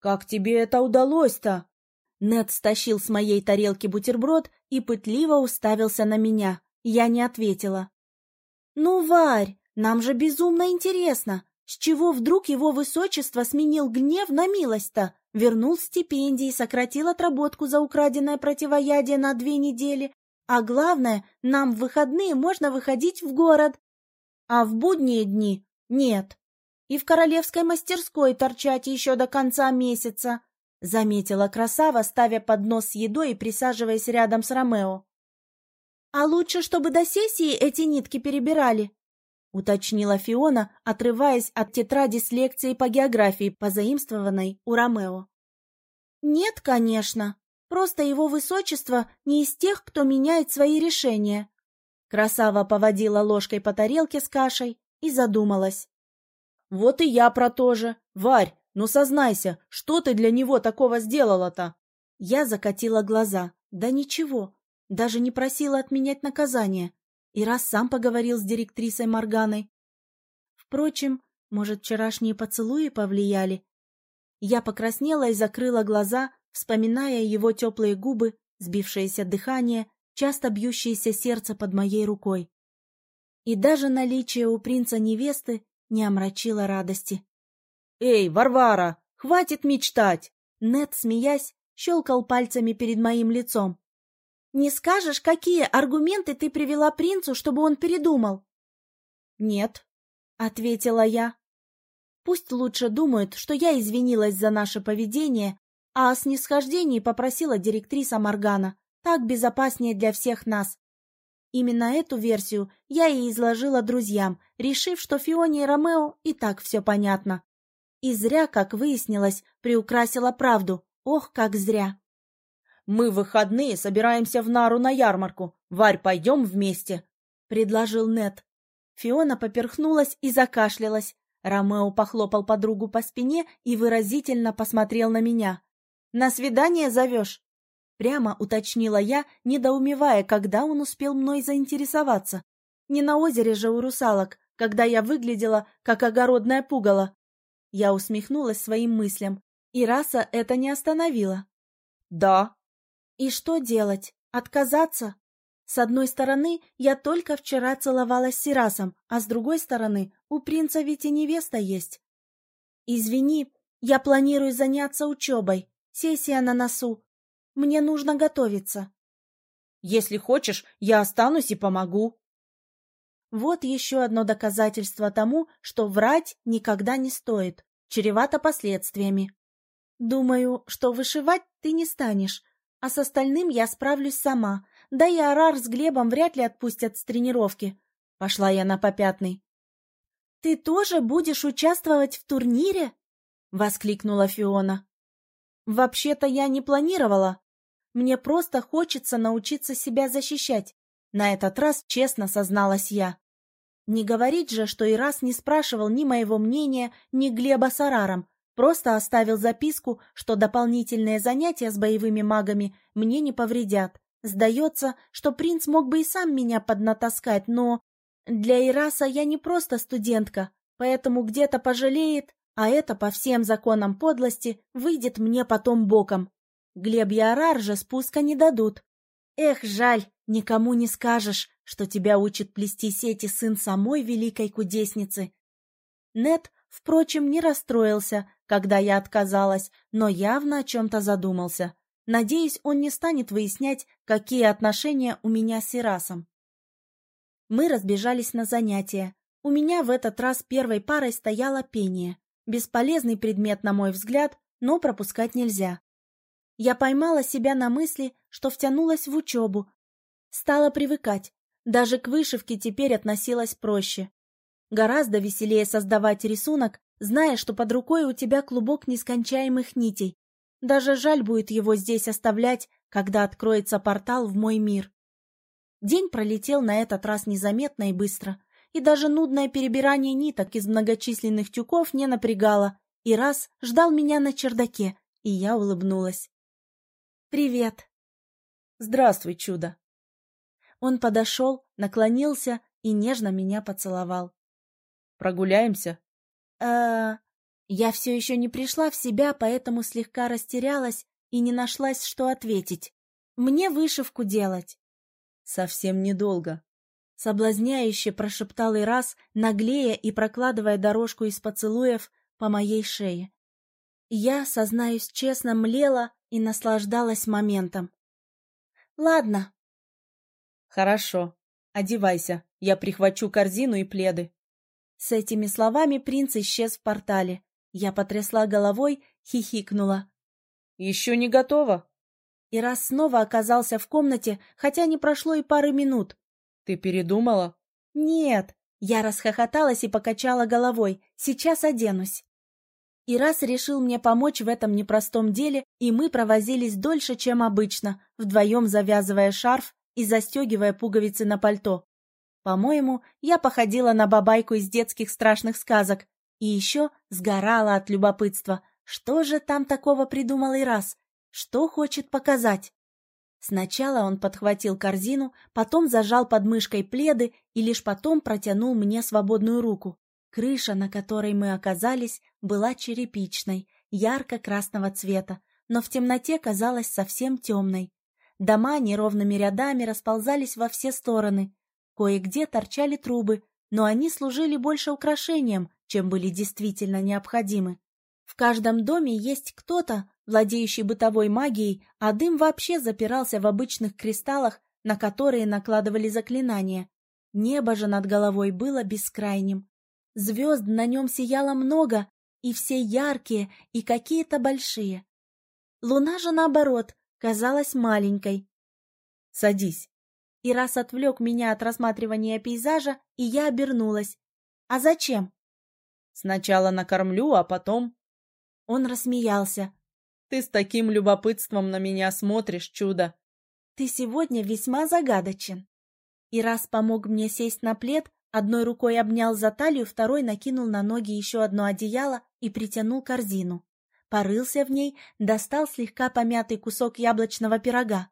Как тебе это удалось-то? Нед стащил с моей тарелки бутерброд и пытливо уставился на меня. Я не ответила. «Ну, Варь, нам же безумно интересно, с чего вдруг его высочество сменил гнев на милость-то? Вернул стипендии, сократил отработку за украденное противоядие на две недели. А главное, нам в выходные можно выходить в город. А в будние дни нет. И в королевской мастерской торчать еще до конца месяца, — заметила красава, ставя поднос с едой и присаживаясь рядом с Ромео. — А лучше, чтобы до сессии эти нитки перебирали, — уточнила Фиона, отрываясь от тетради с лекцией по географии, позаимствованной у Ромео. «Нет, конечно. Просто его высочество не из тех, кто меняет свои решения». Красава поводила ложкой по тарелке с кашей и задумалась. «Вот и я про то же. Варь, ну сознайся, что ты для него такого сделала-то?» Я закатила глаза. «Да ничего. Даже не просила отменять наказание. И раз сам поговорил с директрисой Морганой. Впрочем, может, вчерашние поцелуи повлияли? Я покраснела и закрыла глаза, вспоминая его теплые губы, сбившееся дыхание, часто бьющееся сердце под моей рукой. И даже наличие у принца невесты не омрачило радости. «Эй, Варвара, хватит мечтать!» Нет, смеясь, щелкал пальцами перед моим лицом. Не скажешь, какие аргументы ты привела принцу, чтобы он передумал? Нет, ответила я. Пусть лучше думают, что я извинилась за наше поведение, а о снисхождении попросила директриса Моргана. Так безопаснее для всех нас. Именно эту версию я и изложила друзьям, решив, что Фионе и Ромео и так все понятно. И зря, как выяснилось, приукрасила правду. Ох, как зря. Мы в выходные собираемся в Нару на ярмарку. Варь, пойдем вместе», — предложил Нет. Фиона поперхнулась и закашлялась. Ромео похлопал подругу по спине и выразительно посмотрел на меня. «На свидание зовешь?» Прямо уточнила я, недоумевая, когда он успел мной заинтересоваться. Не на озере же у русалок, когда я выглядела, как огородное пугало. Я усмехнулась своим мыслям, и раса это не остановила. «Да», и что делать? Отказаться? С одной стороны, я только вчера целовалась с Сирасом, а с другой стороны, у принца ведь и невеста есть. Извини, я планирую заняться учебой. Сессия на носу. Мне нужно готовиться. Если хочешь, я останусь и помогу. Вот еще одно доказательство тому, что врать никогда не стоит, чревато последствиями. Думаю, что вышивать ты не станешь, а с остальным я справлюсь сама. Да и Арар с Глебом вряд ли отпустят с тренировки. Пошла я на попятный. — Ты тоже будешь участвовать в турнире? — воскликнула Фиона. — Вообще-то я не планировала. Мне просто хочется научиться себя защищать. На этот раз честно созналась я. Не говорить же, что и раз не спрашивал ни моего мнения, ни Глеба с Араром, Просто оставил записку, что дополнительные занятия с боевыми магами мне не повредят. Сдается, что принц мог бы и сам меня поднатаскать, но... Для Ираса я не просто студентка, поэтому где-то пожалеет, а это по всем законам подлости выйдет мне потом боком. Глеб и Арар же спуска не дадут. Эх, жаль, никому не скажешь, что тебя учит плести сети сын самой великой кудесницы. Нет, впрочем, не расстроился, когда я отказалась, но явно о чем-то задумался. Надеюсь, он не станет выяснять, какие отношения у меня с Ирасом. Мы разбежались на занятия. У меня в этот раз первой парой стояло пение. Бесполезный предмет, на мой взгляд, но пропускать нельзя. Я поймала себя на мысли, что втянулась в учебу. Стала привыкать. Даже к вышивке теперь относилась проще. Гораздо веселее создавать рисунок, зная, что под рукой у тебя клубок нескончаемых нитей. Даже жаль будет его здесь оставлять, когда откроется портал в мой мир. День пролетел на этот раз незаметно и быстро, и даже нудное перебирание ниток из многочисленных тюков не напрягало, и раз ждал меня на чердаке, и я улыбнулась. «Привет!» «Здравствуй, чудо!» Он подошел, наклонился и нежно меня поцеловал. «Прогуляемся?» э Я все еще не пришла в себя, поэтому слегка растерялась и не нашлась, что ответить. Мне вышивку делать. Совсем недолго. Соблазняюще прошептал и раз, наглея и прокладывая дорожку из поцелуев по моей шее. Я, сознаюсь честно, млела и наслаждалась моментом. «Ладно». «Хорошо. Одевайся. Я прихвачу корзину и пледы». С этими словами принц исчез в портале. Я потрясла головой, хихикнула. «Еще не готово?» И раз снова оказался в комнате, хотя не прошло и пары минут. «Ты передумала?» «Нет». Я расхохоталась и покачала головой. «Сейчас оденусь». И раз решил мне помочь в этом непростом деле, и мы провозились дольше, чем обычно, вдвоем завязывая шарф и застегивая пуговицы на пальто. По-моему, я походила на бабайку из детских страшных сказок, и еще сгорала от любопытства. Что же там такого придумал и раз? Что хочет показать? Сначала он подхватил корзину, потом зажал под мышкой пледы и лишь потом протянул мне свободную руку. Крыша, на которой мы оказались, была черепичной, ярко-красного цвета, но в темноте казалась совсем темной. Дома неровными рядами расползались во все стороны. Кое-где торчали трубы, но они служили больше украшением, чем были действительно необходимы. В каждом доме есть кто-то, владеющий бытовой магией, а дым вообще запирался в обычных кристаллах, на которые накладывали заклинания. Небо же над головой было бескрайним. Звезд на нем сияло много, и все яркие, и какие-то большие. Луна же, наоборот, казалась маленькой. «Садись». И раз отвлек меня от рассматривания пейзажа, и я обернулась. «А зачем?» Сначала накормлю, а потом...» Он рассмеялся. «Ты с таким любопытством на меня смотришь, чудо!» «Ты сегодня весьма загадочен». И раз помог мне сесть на плед, одной рукой обнял за талию, второй накинул на ноги еще одно одеяло и притянул корзину. Порылся в ней, достал слегка помятый кусок яблочного пирога.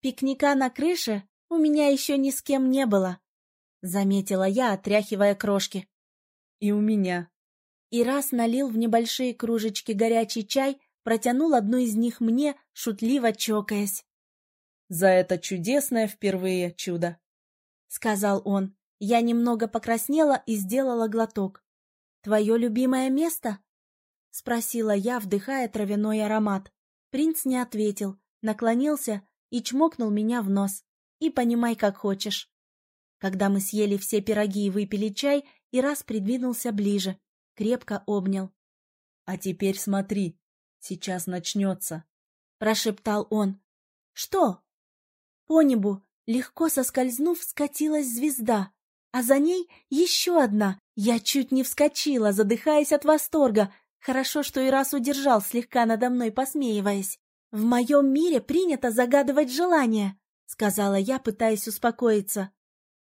«Пикника на крыше у меня еще ни с кем не было», — заметила я, отряхивая крошки. И у меня. И раз налил в небольшие кружечки горячий чай, протянул одну из них мне, шутливо чокаясь. «За это чудесное впервые чудо!» — сказал он. Я немного покраснела и сделала глоток. «Твое любимое место?» — спросила я, вдыхая травяной аромат. Принц не ответил, наклонился и чмокнул меня в нос. И понимай, как хочешь. Когда мы съели все пироги и выпили чай, и раз придвинулся ближе, крепко обнял. — А теперь смотри, сейчас начнется, — прошептал он. — Что? По небу, легко соскользнув, скатилась звезда, а за ней еще одна. Я чуть не вскочила, задыхаясь от восторга. Хорошо, что и раз удержал, слегка надо мной посмеиваясь. «В моем мире принято загадывать желания», — сказала я, пытаясь успокоиться.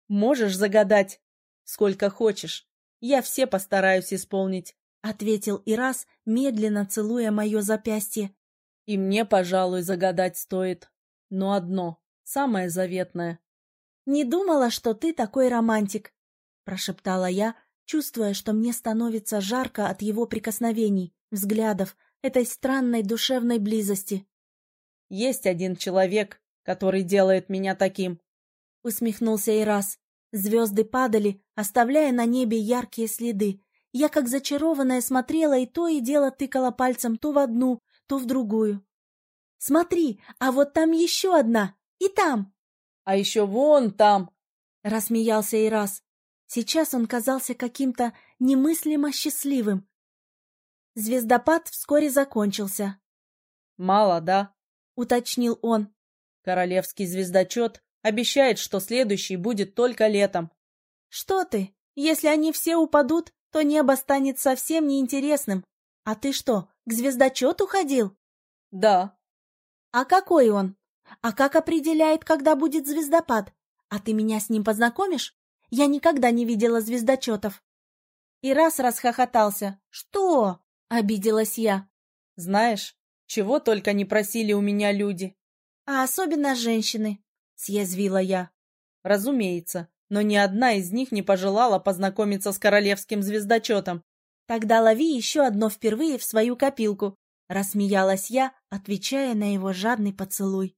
«Можешь загадать?» Сколько хочешь. Я все постараюсь исполнить, — ответил Ирас, медленно целуя мое запястье. И мне, пожалуй, загадать стоит. Но одно, самое заветное. — Не думала, что ты такой романтик, — прошептала я, чувствуя, что мне становится жарко от его прикосновений, взглядов, этой странной душевной близости. — Есть один человек, который делает меня таким, — усмехнулся Ирас. Звезды падали, оставляя на небе яркие следы. Я, как зачарованная, смотрела и то и дело тыкала пальцем то в одну, то в другую. «Смотри, а вот там еще одна! И там!» «А еще вон там!» — рассмеялся Ирас. Сейчас он казался каким-то немыслимо счастливым. Звездопад вскоре закончился. «Мало, да?» — уточнил он. «Королевский звездочет Обещает, что следующий будет только летом. Что ты? Если они все упадут, то небо станет совсем неинтересным. А ты что, к звездочету ходил? Да. А какой он? А как определяет, когда будет звездопад? А ты меня с ним познакомишь? Я никогда не видела звездочетов. И раз расхохотался. Что? Обиделась я. Знаешь, чего только не просили у меня люди. А особенно женщины. — съязвила я. «Разумеется, но ни одна из них не пожелала познакомиться с королевским звездочетом». Тогда лови еще одно впервые в свою копилку, рассмеялась я, отвечая на его жадный поцелуй.